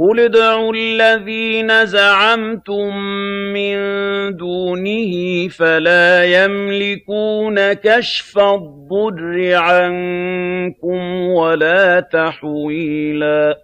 قُلِ ادْعُوا الَّذِينَ زَعَمْتُم مِّن دُونِهِ فَلَا يَمْلِكُونَ كَشْفَ الضُّرِّ عَنكُمْ وَلَا تَحْوِيلًا